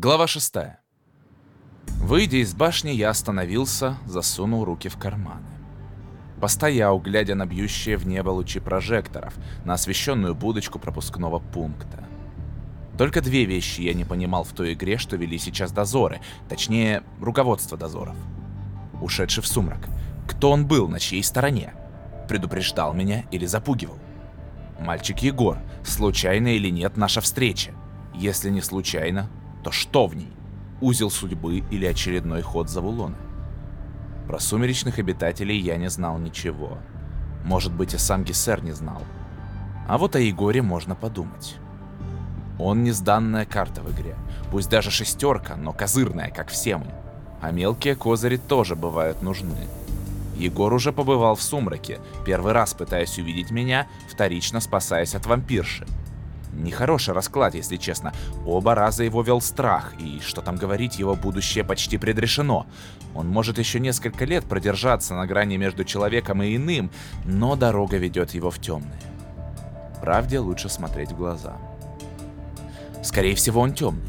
Глава 6. Выйдя из башни, я остановился, засунул руки в карманы. Постоял, глядя на бьющие в небо лучи прожекторов, на освещенную будочку пропускного пункта. Только две вещи я не понимал в той игре, что вели сейчас дозоры, точнее, руководство дозоров. Ушедший в сумрак. Кто он был, на чьей стороне? Предупреждал меня или запугивал? Мальчик Егор, случайно или нет наша встреча? Если не случайно, то что в ней? Узел судьбы или очередной ход Завулона? Про сумеречных обитателей я не знал ничего. Может быть, и сам Гессер не знал. А вот о Егоре можно подумать. Он не сданная карта в игре. Пусть даже шестерка, но козырная, как все мы. А мелкие козыри тоже бывают нужны. Егор уже побывал в сумраке, первый раз пытаясь увидеть меня, вторично спасаясь от вампирши. Нехороший расклад, если честно. Оба раза его вел страх, и, что там говорить, его будущее почти предрешено. Он может еще несколько лет продержаться на грани между человеком и иным, но дорога ведет его в темное. Правде лучше смотреть в глаза. Скорее всего, он темный.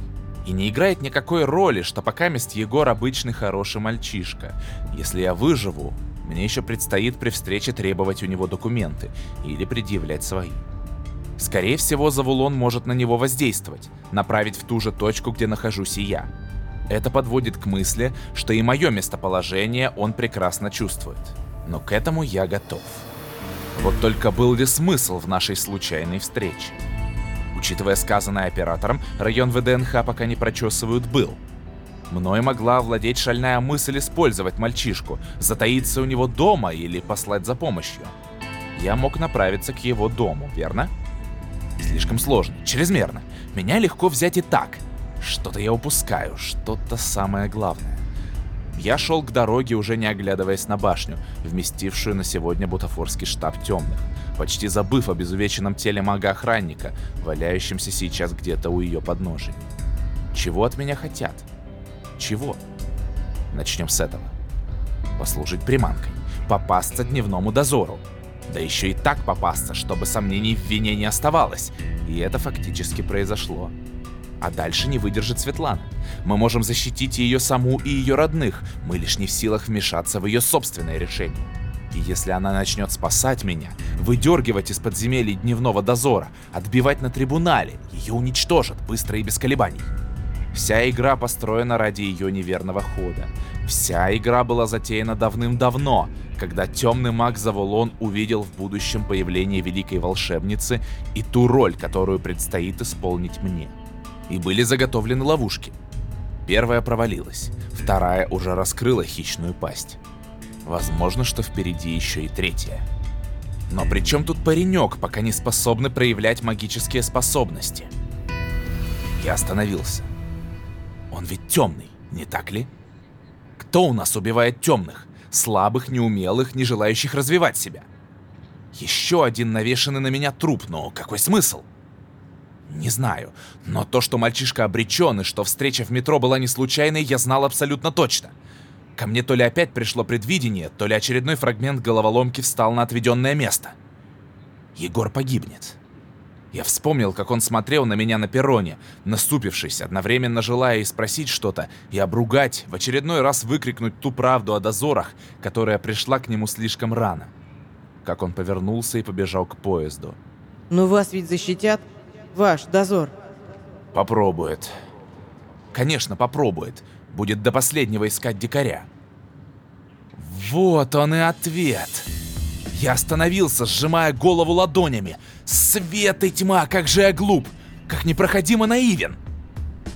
И не играет никакой роли, что пока мест Егор обычный хороший мальчишка. Если я выживу, мне еще предстоит при встрече требовать у него документы или предъявлять свои. Скорее всего, Завулон может на него воздействовать, направить в ту же точку, где нахожусь и я. Это подводит к мысли, что и мое местоположение он прекрасно чувствует. Но к этому я готов. Вот только был ли смысл в нашей случайной встрече? Учитывая сказанное оператором, район ВДНХ пока не прочесывают был. Мной могла овладеть шальная мысль использовать мальчишку, затаиться у него дома или послать за помощью. Я мог направиться к его дому, верно? Слишком сложно, чрезмерно. Меня легко взять и так. Что-то я упускаю, что-то самое главное. Я шел к дороге, уже не оглядываясь на башню, вместившую на сегодня бутафорский штаб темных, почти забыв о безувеченном теле мага-охранника, валяющемся сейчас где-то у ее подножия. Чего от меня хотят? Чего? Начнем с этого. Послужить приманкой, попасться дневному дозору, да еще и так попасться, чтобы сомнений в вине не оставалось. И это фактически произошло. А дальше не выдержит Светлана. Мы можем защитить ее саму и ее родных, мы лишь не в силах вмешаться в ее собственное решение. И если она начнет спасать меня, выдергивать из подземелий дневного дозора, отбивать на трибунале, ее уничтожат быстро и без колебаний. Вся игра построена ради ее неверного хода. Вся игра была затеяна давным-давно, когда темный маг Заволон увидел в будущем появление великой волшебницы и ту роль, которую предстоит исполнить мне. И были заготовлены ловушки. Первая провалилась, вторая уже раскрыла хищную пасть. Возможно, что впереди еще и третья. Но при чем тут паренек, пока не способны проявлять магические способности? Я остановился. Он ведь темный, не так ли? Кто у нас убивает темных? Слабых, неумелых, не желающих развивать себя. Еще один навешанный на меня труп, но какой смысл? Не знаю, но то, что мальчишка обречен и что встреча в метро была не случайной, я знал абсолютно точно. Ко мне то ли опять пришло предвидение, то ли очередной фрагмент головоломки встал на отведенное место. Егор погибнет. Я вспомнил, как он смотрел на меня на перроне, наступившись, одновременно желая и спросить что-то, и обругать, в очередной раз выкрикнуть ту правду о дозорах, которая пришла к нему слишком рано. Как он повернулся и побежал к поезду. «Но вас ведь защитят? Ваш дозор?» «Попробует. Конечно, попробует. Будет до последнего искать дикаря». Вот он и ответ. Я остановился, сжимая голову ладонями. Свет и тьма, как же я глуп! Как непроходимо наивен!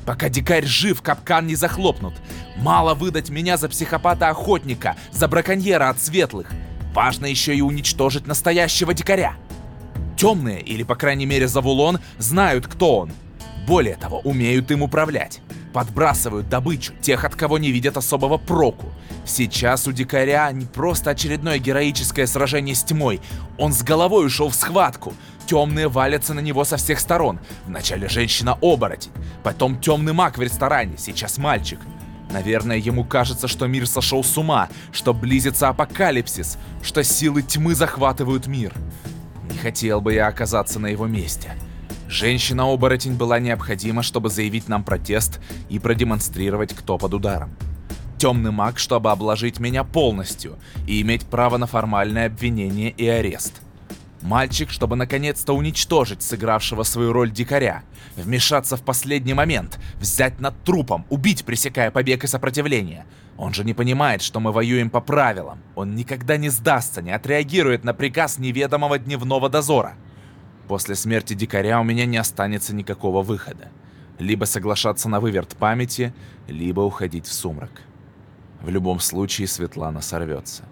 Пока дикарь жив, капкан не захлопнут. Мало выдать меня за психопата-охотника, за браконьера от светлых. Важно еще и уничтожить настоящего дикаря. Темные, или по крайней мере Завулон, знают, кто он. Более того, умеют им управлять. Подбрасывают добычу, тех, от кого не видят особого проку. Сейчас у дикаря не просто очередное героическое сражение с тьмой. Он с головой ушел в схватку. Темные валятся на него со всех сторон. Вначале женщина-оборотень, потом темный маг в ресторане, сейчас мальчик. Наверное, ему кажется, что мир сошел с ума, что близится апокалипсис, что силы тьмы захватывают мир. Не хотел бы я оказаться на его месте. Женщина-оборотень была необходима, чтобы заявить нам протест и продемонстрировать, кто под ударом. Темный маг, чтобы обложить меня полностью и иметь право на формальное обвинение и арест. Мальчик, чтобы наконец-то уничтожить сыгравшего свою роль дикаря, вмешаться в последний момент, взять над трупом, убить, пресекая побег и сопротивление. Он же не понимает, что мы воюем по правилам. Он никогда не сдастся, не отреагирует на приказ неведомого дневного дозора. После смерти дикаря у меня не останется никакого выхода. Либо соглашаться на выверт памяти, либо уходить в сумрак. В любом случае Светлана сорвется.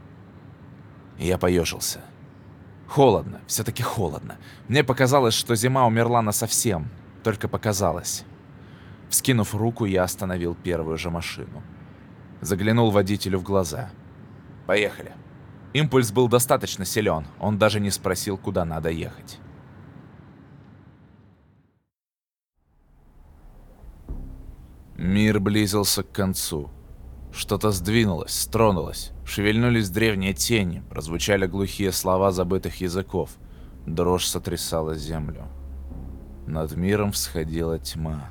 Я поежился. Холодно, все-таки холодно. Мне показалось, что зима умерла на совсем, только показалось. Вскинув руку, я остановил первую же машину. Заглянул водителю в глаза. «Поехали». Импульс был достаточно силен, он даже не спросил, куда надо ехать. Мир близился к концу. Что-то сдвинулось, стронулось, шевельнулись древние тени, прозвучали глухие слова забытых языков. Дрожь сотрясала землю. Над миром всходила тьма.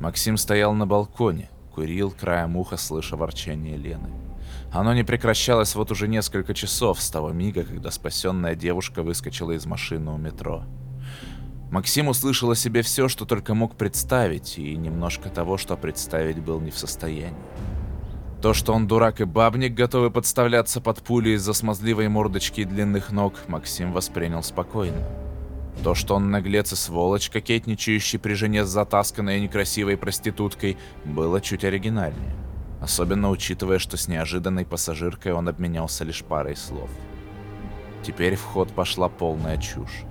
Максим стоял на балконе, курил, краем уха слыша ворчание Лены. Оно не прекращалось вот уже несколько часов с того мига, когда спасенная девушка выскочила из машины у метро. Максим услышал о себе все, что только мог представить, и немножко того, что представить был не в состоянии. То, что он дурак и бабник, готовый подставляться под пули из-за смазливой мордочки и длинных ног, Максим воспринял спокойно. То, что он наглец и сволочь, кокетничающий при жене с затасканной и некрасивой проституткой, было чуть оригинальнее. Особенно учитывая, что с неожиданной пассажиркой он обменялся лишь парой слов. Теперь в ход пошла полная чушь.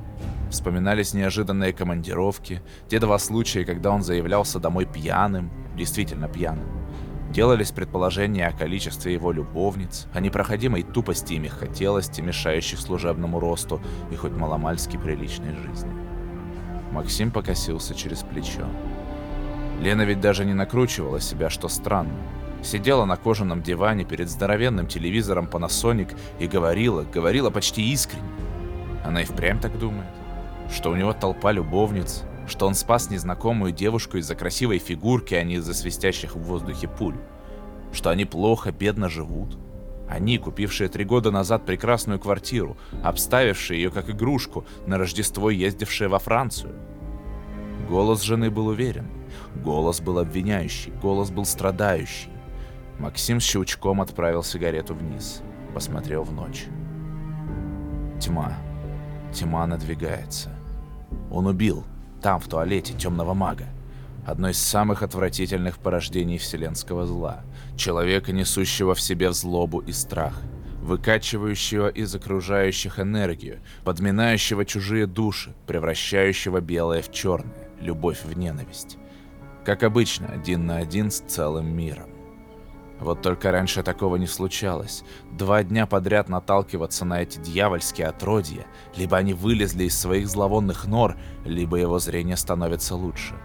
Вспоминались неожиданные командировки, те два случая, когда он заявлялся домой пьяным, действительно пьяным. Делались предположения о количестве его любовниц, о непроходимой тупости и мягкотелости, мешающих служебному росту и хоть маломальски приличной жизни. Максим покосился через плечо. Лена ведь даже не накручивала себя, что странно. Сидела на кожаном диване перед здоровенным телевизором Panasonic и говорила, говорила почти искренне. Она и впрямь так думает что у него толпа любовниц, что он спас незнакомую девушку из-за красивой фигурки, а не из-за свистящих в воздухе пуль, что они плохо, бедно живут. Они, купившие три года назад прекрасную квартиру, обставившие ее как игрушку, на Рождество ездившие во Францию. Голос жены был уверен, голос был обвиняющий, голос был страдающий. Максим щелчком отправил сигарету вниз, посмотрел в ночь. Тьма. Тьма надвигается. Он убил, там, в туалете, темного мага. Одно из самых отвратительных порождений вселенского зла. Человека, несущего в себе злобу и страх. Выкачивающего из окружающих энергию, подминающего чужие души, превращающего белое в черное, любовь в ненависть. Как обычно, один на один с целым миром. Вот только раньше такого не случалось. Два дня подряд наталкиваться на эти дьявольские отродья, либо они вылезли из своих зловонных нор, либо его зрение становится лучше.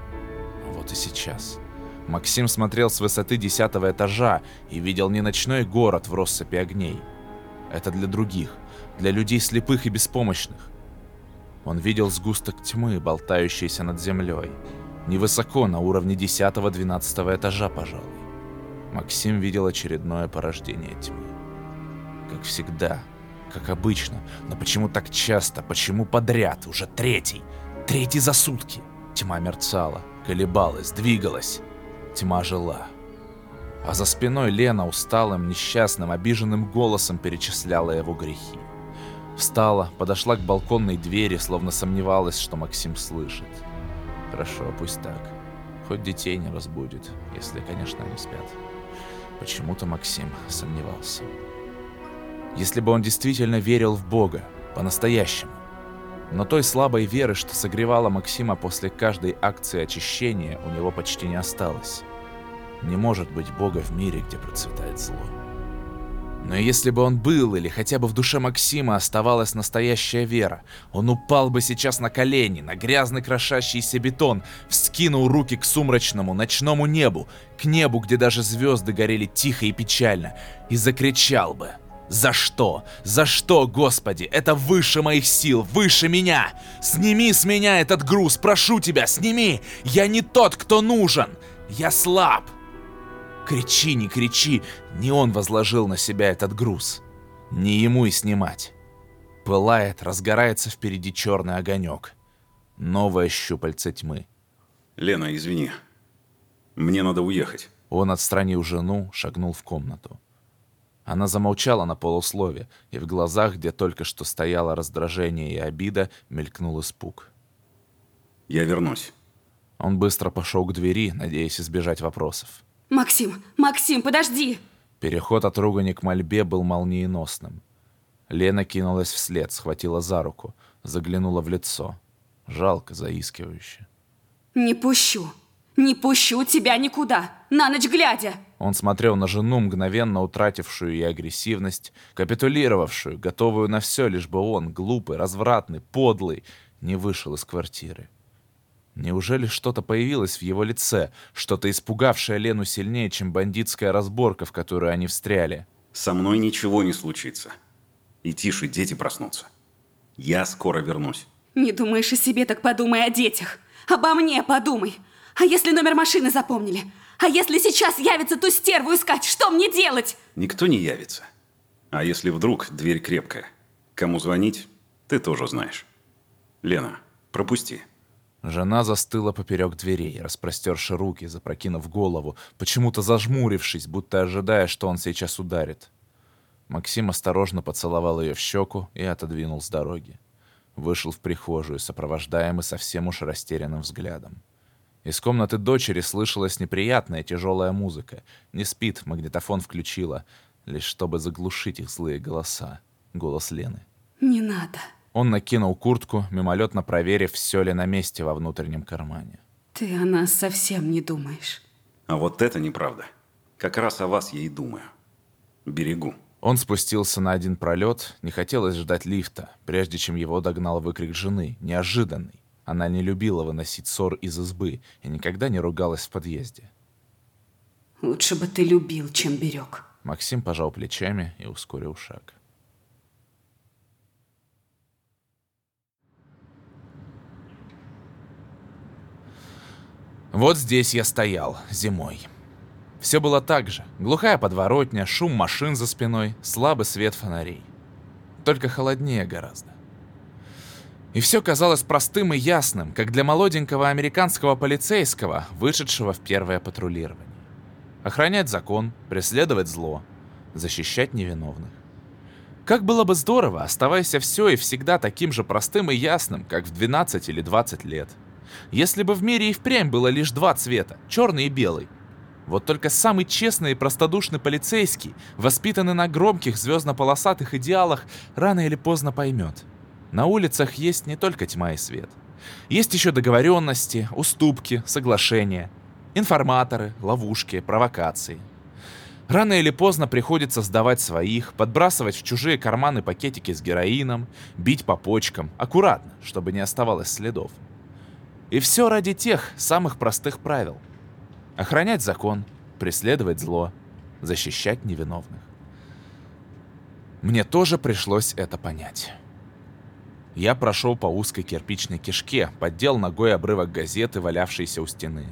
Вот и сейчас. Максим смотрел с высоты десятого этажа и видел не ночной город в россыпи огней. Это для других, для людей слепых и беспомощных. Он видел сгусток тьмы, болтающийся над землей. Невысоко, на уровне десятого-двенадцатого этажа, пожалуй. Максим видел очередное порождение тьмы. Как всегда, как обычно, но почему так часто, почему подряд, уже третий, третий за сутки? Тьма мерцала, колебалась, двигалась. Тьма жила. А за спиной Лена усталым, несчастным, обиженным голосом перечисляла его грехи. Встала, подошла к балконной двери, словно сомневалась, что Максим слышит. Хорошо, пусть так. Хоть детей не разбудит, если, конечно, они спят. Почему-то Максим сомневался. Если бы он действительно верил в Бога, по-настоящему. Но той слабой веры, что согревала Максима после каждой акции очищения, у него почти не осталось. Не может быть Бога в мире, где процветает зло. Но если бы он был, или хотя бы в душе Максима оставалась настоящая вера, он упал бы сейчас на колени, на грязный крошащийся бетон, вскинул руки к сумрачному ночному небу, к небу, где даже звезды горели тихо и печально, и закричал бы. За что? За что, Господи? Это выше моих сил, выше меня! Сними с меня этот груз, прошу тебя, сними! Я не тот, кто нужен! Я слаб! Кричи, не кричи, не он возложил на себя этот груз. Не ему и снимать. Пылает, разгорается впереди черный огонек. Новое щупальце тьмы. Лена, извини. Мне надо уехать. Он отстранил жену, шагнул в комнату. Она замолчала на полуслове, и в глазах, где только что стояло раздражение и обида, мелькнул испуг. Я вернусь. Он быстро пошел к двери, надеясь избежать вопросов. Максим, Максим, подожди! Переход от ругани к мольбе был молниеносным. Лена кинулась вслед, схватила за руку, заглянула в лицо. Жалко, заискивающе. Не пущу. Не пущу тебя никуда. На ночь глядя. Он смотрел на жену, мгновенно утратившую и агрессивность, капитулировавшую, готовую на все, лишь бы он, глупый, развратный, подлый, не вышел из квартиры. Неужели что-то появилось в его лице, что-то испугавшее Лену сильнее, чем бандитская разборка, в которую они встряли? Со мной ничего не случится. И тише, дети проснутся. Я скоро вернусь. Не думаешь о себе, так подумай о детях. Обо мне подумай. А если номер машины запомнили? А если сейчас явится ту стерву искать, что мне делать? Никто не явится. А если вдруг дверь крепкая? Кому звонить, ты тоже знаешь. Лена, пропусти. Жена застыла поперек дверей, распростерши руки, запрокинув голову, почему-то зажмурившись, будто ожидая, что он сейчас ударит. Максим осторожно поцеловал ее в щеку и отодвинул с дороги. Вышел в прихожую, сопровождаемый совсем уж растерянным взглядом. Из комнаты дочери слышалась неприятная тяжелая музыка. Не спит, магнитофон включила, лишь чтобы заглушить их злые голоса. Голос Лены. Не надо. Он накинул куртку, мимолетно проверив, все ли на месте во внутреннем кармане. Ты о нас совсем не думаешь. А вот это неправда. Как раз о вас я и думаю. Берегу. Он спустился на один пролет, не хотелось ждать лифта, прежде чем его догнал выкрик жены, неожиданный. Она не любила выносить ссор из избы и никогда не ругалась в подъезде. Лучше бы ты любил, чем берег. Максим пожал плечами и ускорил шаг. Вот здесь я стоял, зимой. Все было так же. Глухая подворотня, шум машин за спиной, слабый свет фонарей. Только холоднее гораздо. И все казалось простым и ясным, как для молоденького американского полицейского, вышедшего в первое патрулирование. Охранять закон, преследовать зло, защищать невиновных. Как было бы здорово, оставайся все и всегда таким же простым и ясным, как в 12 или 20 лет. Если бы в мире и впрямь было лишь два цвета, черный и белый. Вот только самый честный и простодушный полицейский, воспитанный на громких звездно-полосатых идеалах, рано или поздно поймет – на улицах есть не только тьма и свет. Есть еще договоренности, уступки, соглашения, информаторы, ловушки, провокации. Рано или поздно приходится сдавать своих, подбрасывать в чужие карманы пакетики с героином, бить по почкам, аккуратно, чтобы не оставалось следов. И все ради тех самых простых правил. Охранять закон, преследовать зло, защищать невиновных. Мне тоже пришлось это понять. Я прошел по узкой кирпичной кишке, поддел ногой обрывок газеты, валявшейся у стены.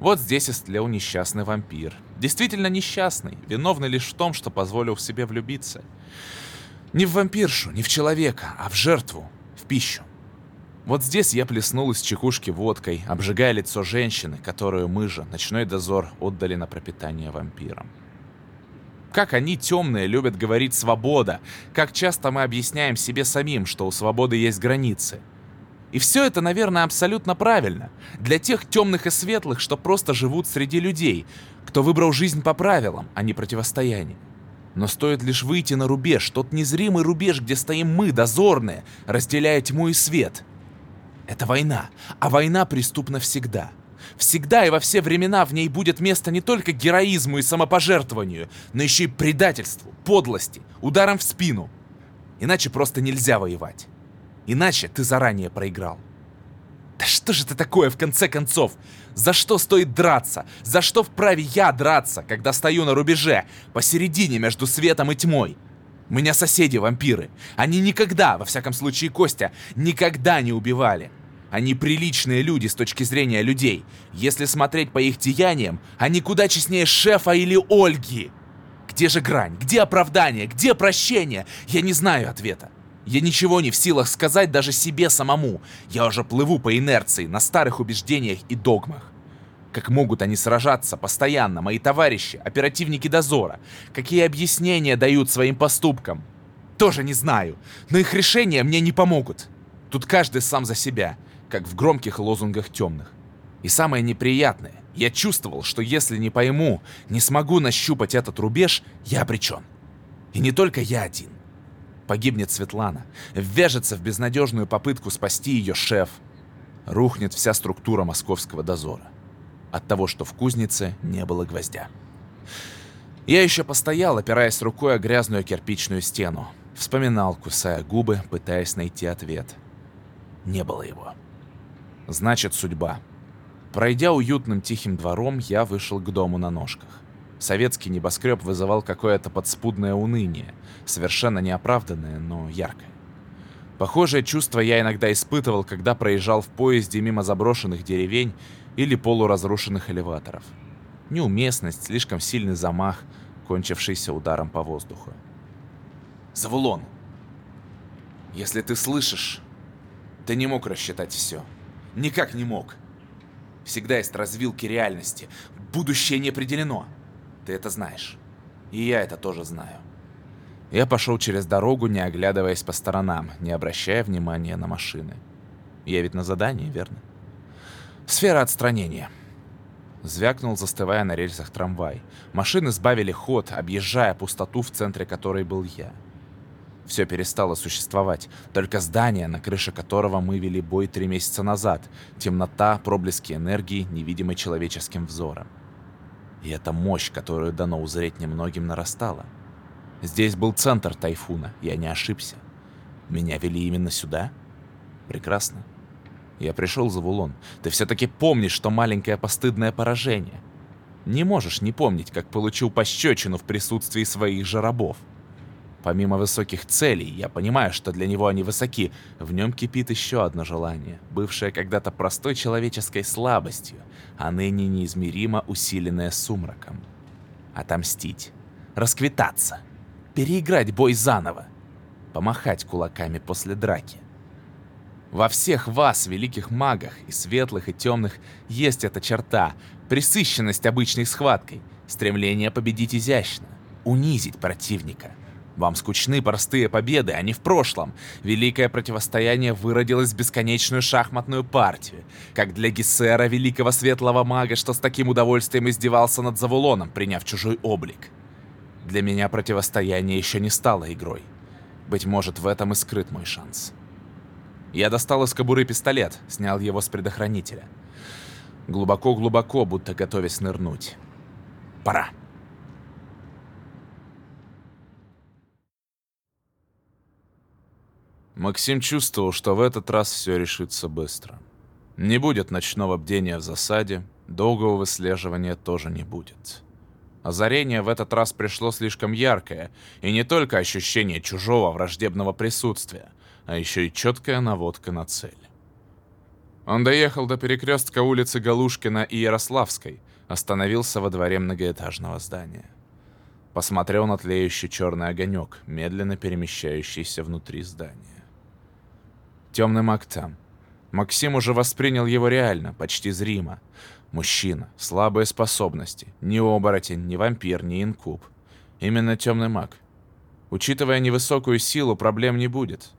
Вот здесь истлел несчастный вампир. Действительно несчастный, виновный лишь в том, что позволил себе влюбиться. Не в вампиршу, не в человека, а в жертву, в пищу. Вот здесь я плеснул из чекушки водкой, обжигая лицо женщины, которую мы же, ночной дозор, отдали на пропитание вампирам. Как они, темные, любят говорить «свобода», как часто мы объясняем себе самим, что у свободы есть границы. И все это, наверное, абсолютно правильно. Для тех темных и светлых, что просто живут среди людей, кто выбрал жизнь по правилам, а не противостояние. Но стоит лишь выйти на рубеж, тот незримый рубеж, где стоим мы, дозорные, разделяя тьму и свет. Это война, а война преступна всегда – Всегда и во все времена в ней будет место не только героизму и самопожертвованию, но еще и предательству, подлости, ударом в спину. Иначе просто нельзя воевать. Иначе ты заранее проиграл. Да что же это такое в конце концов? За что стоит драться? За что вправе я драться, когда стою на рубеже, посередине между светом и тьмой? У меня соседи вампиры. Они никогда, во всяком случае Костя, никогда не убивали. Они приличные люди с точки зрения людей. Если смотреть по их деяниям, они куда честнее шефа или Ольги. Где же грань? Где оправдание? Где прощение? Я не знаю ответа. Я ничего не в силах сказать даже себе самому. Я уже плыву по инерции, на старых убеждениях и догмах. Как могут они сражаться постоянно, мои товарищи, оперативники дозора? Какие объяснения дают своим поступкам? Тоже не знаю, но их решения мне не помогут. Тут каждый сам за себя, как в громких лозунгах темных. И самое неприятное, я чувствовал, что если не пойму, не смогу нащупать этот рубеж, я обречен. И не только я один. Погибнет Светлана, ввяжется в безнадежную попытку спасти ее шеф. Рухнет вся структура московского дозора. От того, что в кузнице не было гвоздя. Я еще постоял, опираясь рукой о грязную кирпичную стену. Вспоминал, кусая губы, пытаясь найти ответ. Не было его. Значит, судьба. Пройдя уютным тихим двором, я вышел к дому на ножках. Советский небоскреб вызывал какое-то подспудное уныние, совершенно неоправданное, но яркое. Похожее чувство я иногда испытывал, когда проезжал в поезде мимо заброшенных деревень или полуразрушенных элеваторов. Неуместность, слишком сильный замах, кончившийся ударом по воздуху. «Завулон! Если ты слышишь, ты не мог рассчитать все. Никак не мог. Всегда есть развилки реальности. Будущее не определено. Ты это знаешь. И я это тоже знаю. Я пошел через дорогу, не оглядываясь по сторонам, не обращая внимания на машины. Я ведь на задании, верно? Сфера отстранения. Звякнул, застывая на рельсах трамвай. Машины сбавили ход, объезжая пустоту, в центре которой был я. Все перестало существовать. Только здание, на крыше которого мы вели бой три месяца назад. Темнота, проблески энергии, невидимой человеческим взором. И эта мощь, которую дано узреть немногим, нарастала. Здесь был центр тайфуна, я не ошибся. Меня вели именно сюда? Прекрасно. Я пришел за Вулон. Ты все-таки помнишь, что маленькое постыдное поражение. Не можешь не помнить, как получил пощечину в присутствии своих же рабов. Помимо высоких целей, я понимаю, что для него они высоки, в нем кипит еще одно желание, бывшее когда-то простой человеческой слабостью, а ныне неизмеримо усиленное сумраком. Отомстить. Расквитаться. Переиграть бой заново. Помахать кулаками после драки. Во всех вас, великих магах, и светлых, и темных, есть эта черта, присыщенность обычной схваткой, стремление победить изящно, унизить противника – вам скучны простые победы, не в прошлом. Великое противостояние выродилось в бесконечную шахматную партию. Как для Гессера, великого светлого мага, что с таким удовольствием издевался над Завулоном, приняв чужой облик. Для меня противостояние еще не стало игрой. Быть может, в этом и скрыт мой шанс. Я достал из кобуры пистолет, снял его с предохранителя. Глубоко-глубоко, будто готовясь нырнуть. Пора. Максим чувствовал, что в этот раз все решится быстро. Не будет ночного бдения в засаде, долгого выслеживания тоже не будет. Озарение в этот раз пришло слишком яркое, и не только ощущение чужого враждебного присутствия, а еще и четкая наводка на цель. Он доехал до перекрестка улицы Галушкина и Ярославской, остановился во дворе многоэтажного здания. Посмотрел на тлеющий черный огонек, медленно перемещающийся внутри здания. Темный маг там. Максим уже воспринял его реально, почти зримо. Мужчина, слабые способности. Ни оборотень, ни вампир, ни инкуб. Именно темный маг. Учитывая невысокую силу, проблем не будет.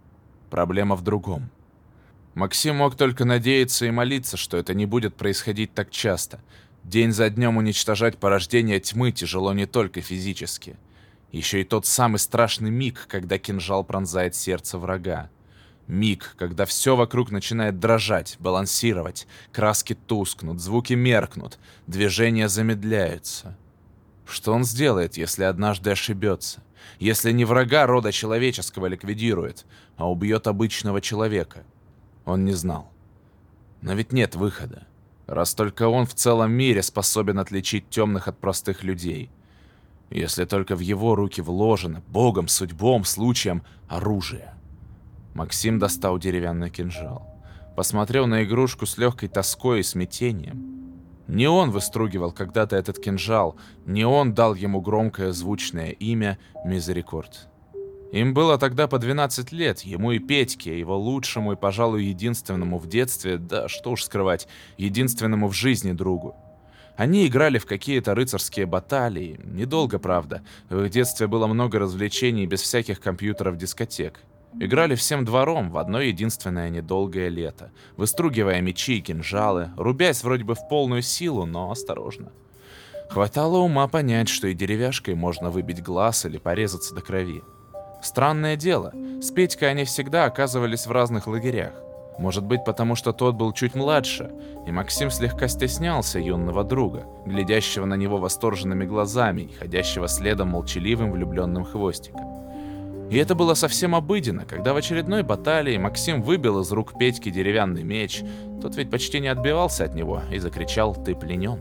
Проблема в другом. Максим мог только надеяться и молиться, что это не будет происходить так часто. День за днем уничтожать порождение тьмы тяжело не только физически. Еще и тот самый страшный миг, когда кинжал пронзает сердце врага. Миг, когда все вокруг начинает дрожать, балансировать, краски тускнут, звуки меркнут, движения замедляются. Что он сделает, если однажды ошибется? Если не врага рода человеческого ликвидирует, а убьет обычного человека? Он не знал. Но ведь нет выхода. Раз только он в целом мире способен отличить темных от простых людей. Если только в его руки вложено, богом, судьбом, случаем, оружие. Максим достал деревянный кинжал. Посмотрел на игрушку с легкой тоской и смятением. Не он выстругивал когда-то этот кинжал, не он дал ему громкое звучное имя Мизерикорд. Им было тогда по 12 лет, ему и Петьке, его лучшему и, пожалуй, единственному в детстве, да что уж скрывать, единственному в жизни другу. Они играли в какие-то рыцарские баталии, недолго, правда. В их детстве было много развлечений без всяких компьютеров-дискотек. Играли всем двором в одно единственное недолгое лето, выстругивая мечи и кинжалы, рубясь вроде бы в полную силу, но осторожно. Хватало ума понять, что и деревяшкой можно выбить глаз или порезаться до крови. Странное дело, с Петькой они всегда оказывались в разных лагерях. Может быть, потому что тот был чуть младше, и Максим слегка стеснялся юного друга, глядящего на него восторженными глазами и ходящего следом молчаливым влюбленным хвостиком. И это было совсем обыденно, когда в очередной баталии Максим выбил из рук Петьки деревянный меч, тот ведь почти не отбивался от него и закричал «Ты пленен!».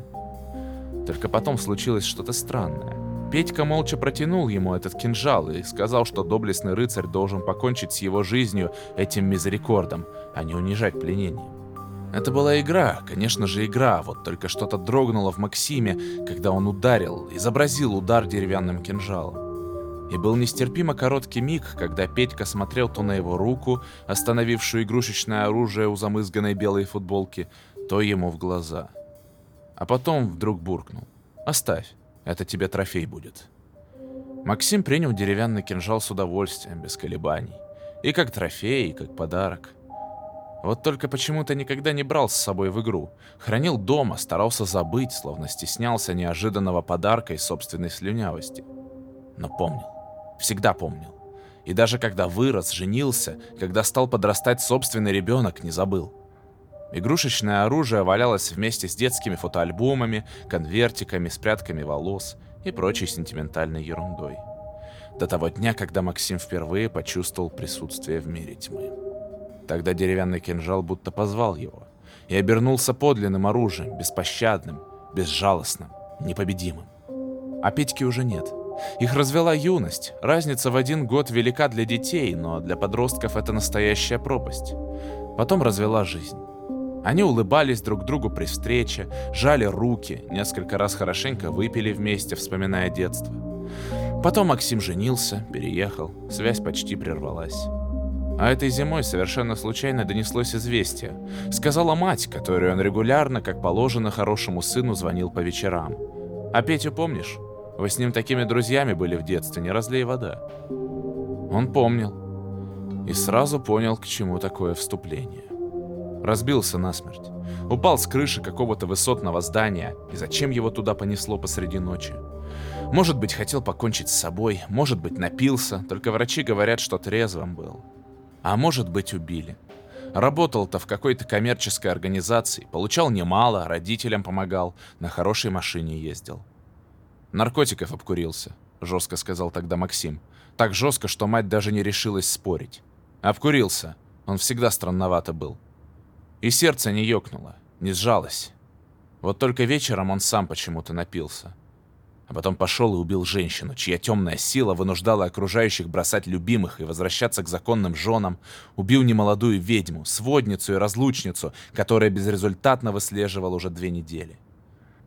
Только потом случилось что-то странное. Петька молча протянул ему этот кинжал и сказал, что доблестный рыцарь должен покончить с его жизнью этим мизерикордом, а не унижать пленением. Это была игра, конечно же игра, вот только что-то дрогнуло в Максиме, когда он ударил, изобразил удар деревянным кинжалом. И был нестерпимо короткий миг, когда Петька смотрел то на его руку, остановившую игрушечное оружие у замызганной белой футболки, то ему в глаза. А потом вдруг буркнул. «Оставь, это тебе трофей будет». Максим принял деревянный кинжал с удовольствием, без колебаний. И как трофей, и как подарок. Вот только почему-то никогда не брал с собой в игру. Хранил дома, старался забыть, словно стеснялся неожиданного подарка и собственной слюнявости. Но помнил. Всегда помнил. И даже когда вырос, женился, когда стал подрастать собственный ребенок, не забыл. Игрушечное оружие валялось вместе с детскими фотоальбомами, конвертиками, спрятками волос и прочей сентиментальной ерундой. До того дня, когда Максим впервые почувствовал присутствие в мире тьмы. Тогда деревянный кинжал будто позвал его и обернулся подлинным оружием, беспощадным, безжалостным, непобедимым. А Петьки уже нет. Их развела юность. Разница в один год велика для детей, но для подростков это настоящая пропасть. Потом развела жизнь. Они улыбались друг другу при встрече, жали руки, несколько раз хорошенько выпили вместе, вспоминая детство. Потом Максим женился, переехал, связь почти прервалась. А этой зимой совершенно случайно донеслось известие. Сказала мать, которой он регулярно, как положено хорошему сыну, звонил по вечерам. «А Петю помнишь? Вы с ним такими друзьями были в детстве, не разлей вода». Он помнил. И сразу понял, к чему такое вступление. Разбился насмерть. Упал с крыши какого-то высотного здания, и зачем его туда понесло посреди ночи? Может быть, хотел покончить с собой, может быть, напился, только врачи говорят, что трезвым был. А может быть, убили. Работал-то в какой-то коммерческой организации, получал немало, родителям помогал, на хорошей машине ездил. Наркотиков обкурился, жестко сказал тогда Максим. Так жестко, что мать даже не решилась спорить. Обкурился. Он всегда странновато был. И сердце не ёкнуло, не сжалось. Вот только вечером он сам почему-то напился а потом пошел и убил женщину, чья темная сила вынуждала окружающих бросать любимых и возвращаться к законным женам, убил немолодую ведьму, сводницу и разлучницу, которая безрезультатно выслеживала уже две недели.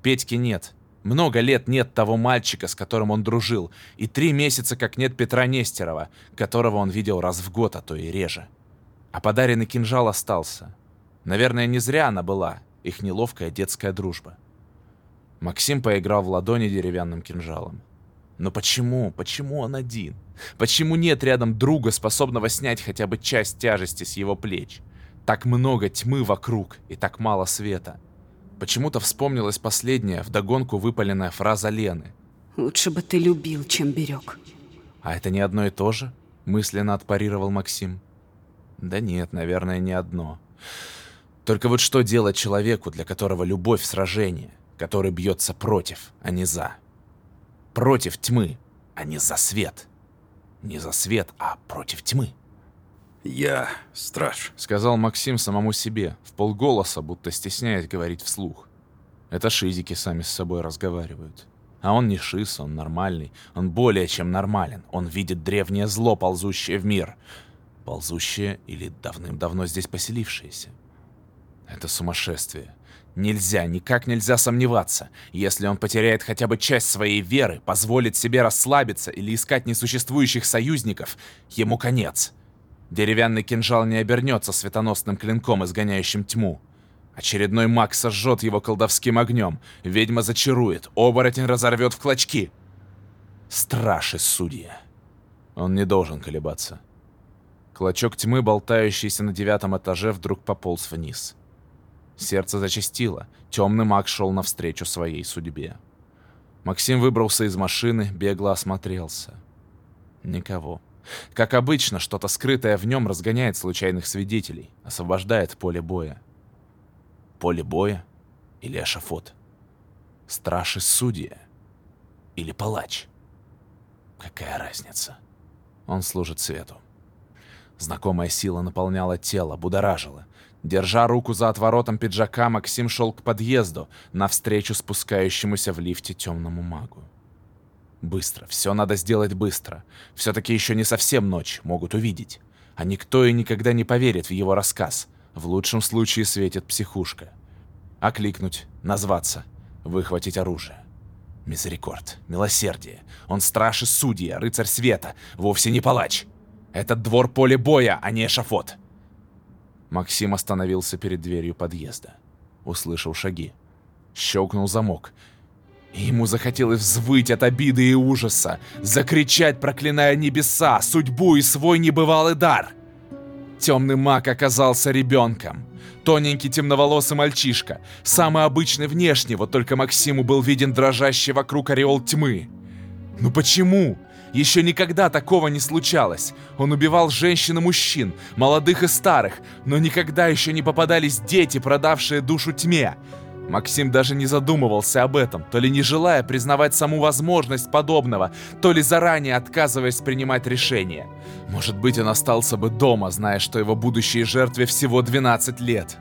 Петьки нет. Много лет нет того мальчика, с которым он дружил, и три месяца как нет Петра Нестерова, которого он видел раз в год, а то и реже. А подаренный кинжал остался. Наверное, не зря она была, их неловкая детская дружба. Максим поиграл в ладони деревянным кинжалом. Но почему? Почему он один? Почему нет рядом друга, способного снять хотя бы часть тяжести с его плеч? Так много тьмы вокруг и так мало света. Почему-то вспомнилась последняя, вдогонку выпаленная фраза Лены. «Лучше бы ты любил, чем берег». «А это не одно и то же?» – мысленно отпарировал Максим. «Да нет, наверное, не одно. Только вот что делать человеку, для которого любовь – сражение – который бьется против, а не за. Против тьмы, а не за свет. Не за свет, а против тьмы. «Я страж», — сказал Максим самому себе, в полголоса, будто стесняясь говорить вслух. Это шизики сами с собой разговаривают. А он не шиз, он нормальный. Он более чем нормален. Он видит древнее зло, ползущее в мир. Ползущее или давным-давно здесь поселившееся. Это сумасшествие. Нельзя, никак нельзя сомневаться. Если он потеряет хотя бы часть своей веры, позволит себе расслабиться или искать несуществующих союзников, ему конец. Деревянный кинжал не обернется светоносным клинком, изгоняющим тьму. Очередной маг сожжет его колдовским огнем. Ведьма зачарует, оборотень разорвет в клочки. Страж из судья. Он не должен колебаться. Клочок тьмы, болтающийся на девятом этаже, вдруг пополз вниз. Сердце зачастило. Темный маг шел навстречу своей судьбе. Максим выбрался из машины, бегло осмотрелся. Никого. Как обычно, что-то скрытое в нем разгоняет случайных свидетелей, освобождает поле боя. Поле боя или эшафот? Страж и судья? Или палач? Какая разница? Он служит свету. Знакомая сила наполняла тело, будоражила. Держа руку за отворотом пиджака, Максим шел к подъезду, навстречу спускающемуся в лифте темному магу. Быстро, все надо сделать быстро. Все-таки еще не совсем ночь, могут увидеть. А никто и никогда не поверит в его рассказ. В лучшем случае светит психушка. Окликнуть, назваться, выхватить оружие. Мизерикорд, милосердие. Он страж и судья, рыцарь света, вовсе не палач. Этот двор поле боя, а не эшафот. Максим остановился перед дверью подъезда. Услышал шаги. Щелкнул замок. И ему захотелось взвыть от обиды и ужаса, закричать, проклиная небеса, судьбу и свой небывалый дар. Темный маг оказался ребенком. Тоненький темноволосый мальчишка, самый обычный внешне, вот только Максиму был виден дрожащий вокруг ореол тьмы. Ну почему? Еще никогда такого не случалось. Он убивал женщин и мужчин, молодых и старых, но никогда еще не попадались дети, продавшие душу тьме. Максим даже не задумывался об этом, то ли не желая признавать саму возможность подобного, то ли заранее отказываясь принимать решение. Может быть, он остался бы дома, зная, что его будущей жертве всего 12 лет.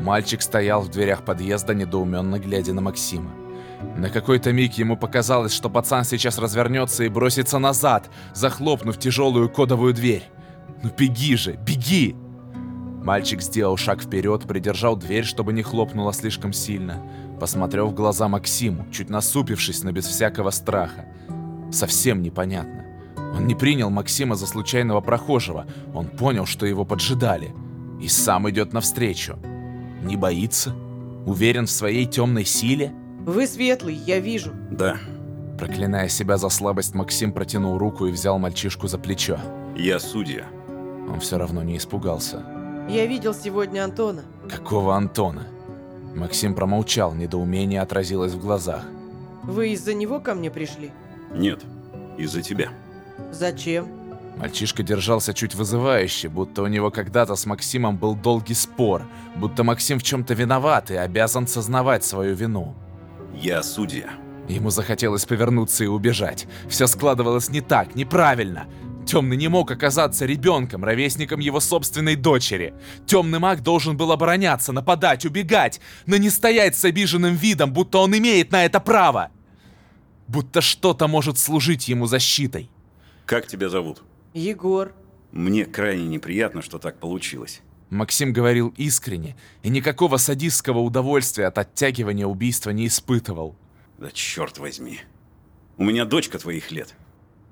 Мальчик стоял в дверях подъезда, недоуменно глядя на Максима. На какой-то миг ему показалось, что пацан сейчас развернется и бросится назад, захлопнув тяжелую кодовую дверь. «Ну беги же, беги!» Мальчик сделал шаг вперед, придержал дверь, чтобы не хлопнула слишком сильно. Посмотрел в глаза Максиму, чуть насупившись, но без всякого страха. Совсем непонятно. Он не принял Максима за случайного прохожего. Он понял, что его поджидали. И сам идет навстречу. Не боится? Уверен в своей темной силе? Вы светлый, я вижу. Да, Проклиная себя за слабость, Максим протянул руку и взял мальчишку за плечо. я судья. Он все равно не испугался. Я видел сегодня Антона. Какого Антона? Максим промолчал, недоумение отразилось в глазах. Вы из-за него ко мне пришли? Нет, из-за тебя. Зачем? Мальчишка держался чуть вызывающе, будто у него когда-то с Максимом был долгий спор, будто Максим в чем-то виноват и обязан сознавать свою вину. Я судья. Ему захотелось повернуться и убежать. Все складывалось не так, неправильно. Темный не мог оказаться ребенком, ровесником его собственной дочери. Темный маг должен был обороняться, нападать, убегать, но не стоять с обиженным видом, будто он имеет на это право. Будто что-то может служить ему защитой. Как тебя зовут? Егор. Мне крайне неприятно, что так получилось. Максим говорил искренне и никакого садистского удовольствия от оттягивания убийства не испытывал. Да черт возьми. У меня дочка твоих лет.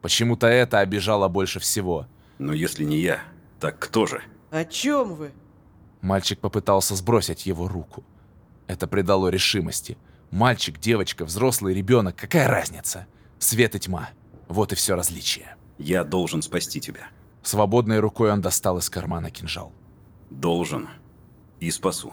Почему-то это обижало больше всего. Но если не я, так кто же? О чем вы? Мальчик попытался сбросить его руку. Это придало решимости. Мальчик, девочка, взрослый ребенок, какая разница? Свет и тьма. Вот и все различие. Я должен спасти тебя. Свободной рукой он достал из кармана кинжал. Должен. И спасу.